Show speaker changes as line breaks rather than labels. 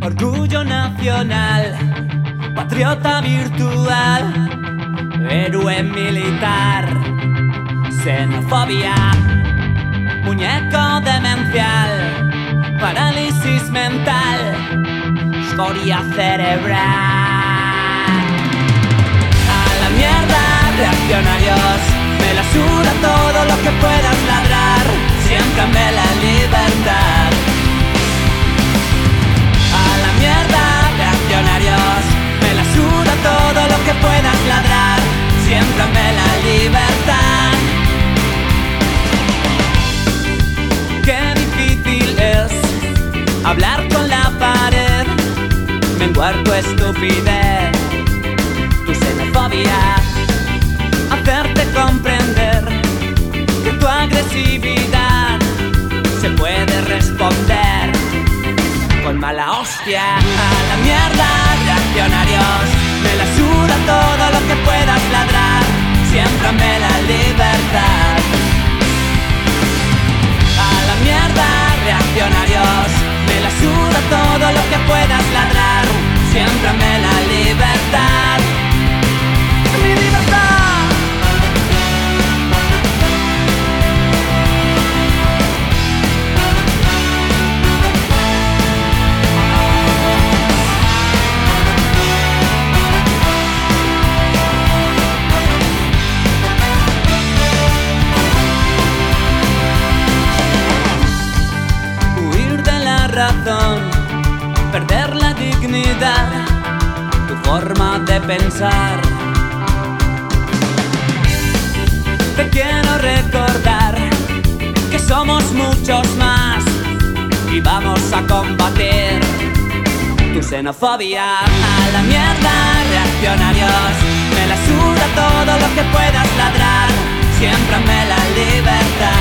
Orgullo nacional, patriota virtual, héroe militar, xenofobia, muñeco demencial, parálisis mental, escoria cerebral. Tu estupidez, tu xenofobia, hacerte comprender que tu agresividad se puede responder con mala hostia. A la mierda, reaccionarios, perder la dignidad, tu forma de pensar. Te quiero recordar que somos muchos más y vamos a combatir tu xenofobia. A la mierda, reaccionarios, me la suda todo lo que puedas ladrar, siempre me la libertad.